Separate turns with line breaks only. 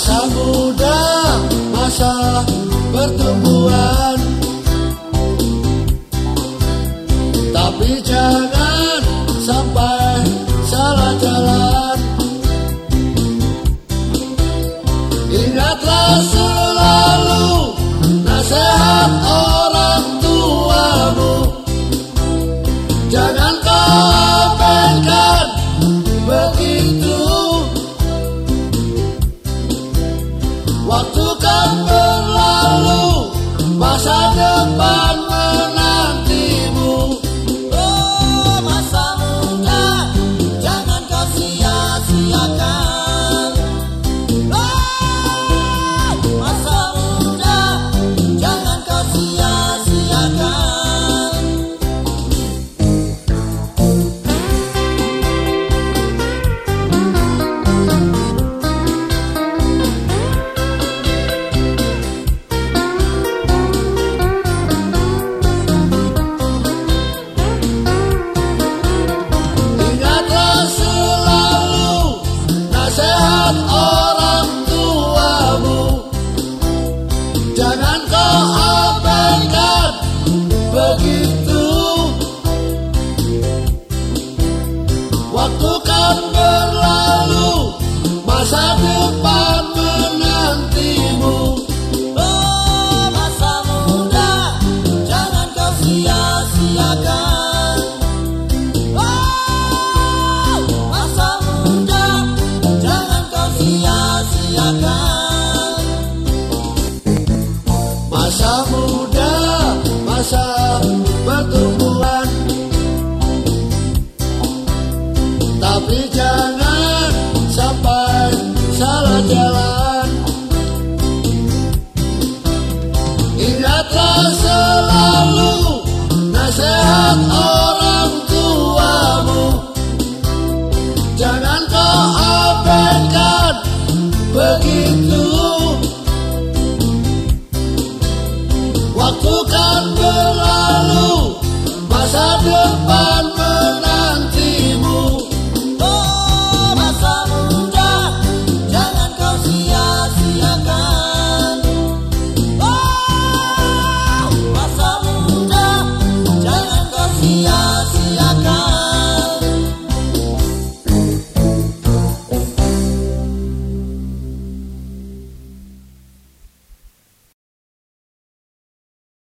masa
muda masa pertumbuhan. Tapi
jangan Masa depan Orang tuamu. Jangan kau abaikan. Begitu. Waktu kan berlalu Masa
Jangan
sampai salah jalan